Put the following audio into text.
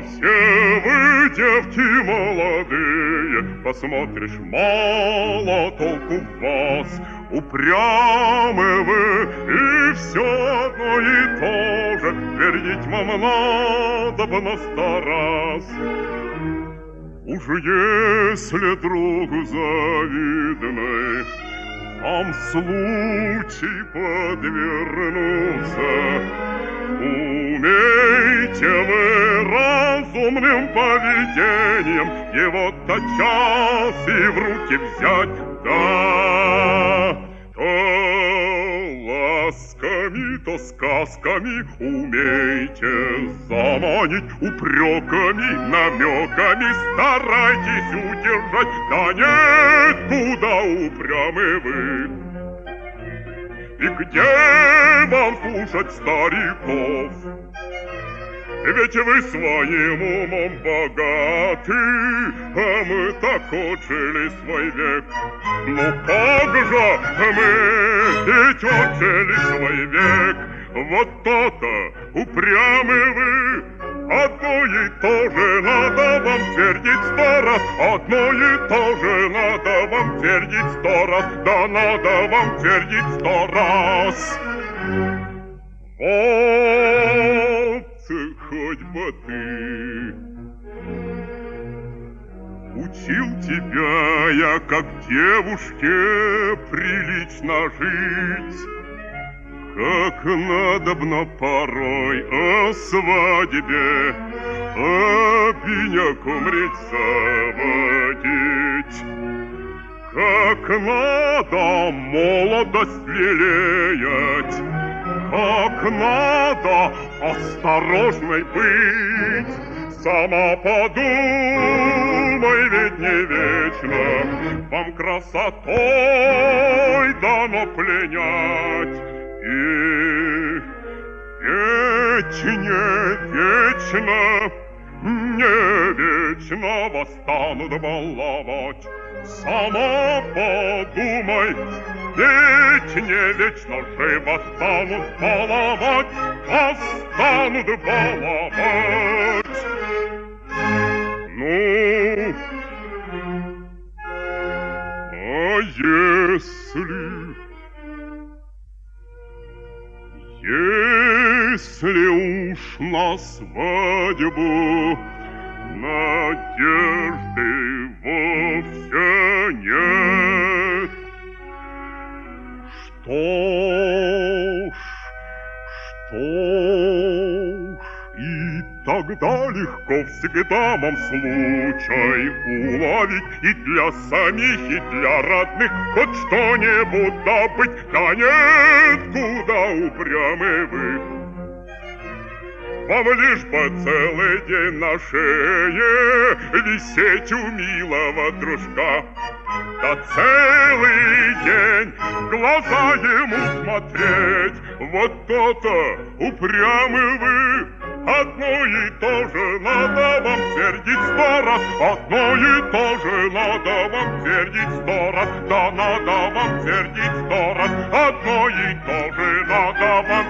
Все вы, девки молодые, Посмотришь, мало толку в вас. Упрямы вы, и все одно и то же, Твердить вам надо бы на сто раз. Уж если друг завидный Вам случай подвернулся, Умейте вы разумным поведением Его тотчас и в руки взять, да, то ласками, то сказками умейте заманить упреками, намеками старайтесь удержать, да нет, куда упрямы вы. И где вам слушать стариков? Ведь вы своим умом богаты, а мы так отжили свой век. Ну как же мы ведь отжили свой век? Вот то-то упрямы вы, Одно и то же надо вам твердить сто раз, Одно и то же надо вам твердить сто раз, Да надо вам твердить сто раз. Вот хоть бы ты. Учил тебя я, как девушке, прилично жить, Как надобно порой о свадьбе Обиняк умреть заводить. Как надо молодость лелеять, Как надо осторожной быть. Сама подумай, ведь не вечно Вам красотой дано пленять. И ведь не вечно, не вечно вас станут баловать. Сама подумай, ведь не вечно вас станут баловать, вас станут баловать. Ну, а если, если уж на свадьбу надежды вовсе нет, что ж, что ж, и тогда легко всегда вам случай уловить и для самих, и для родных хоть что-нибудь добыть. Да нет, куда упрямы вы. Вам лишь бы целый день на шее Висеть у милого дружка. Да целый день глаза ему смотреть, Вот то-то упрямы вы. Одно и то же надо вам твердить сто раз, Одно и то же надо вам твердить сто раз, Да надо вам твердить сто раз, Одно и то же надо вам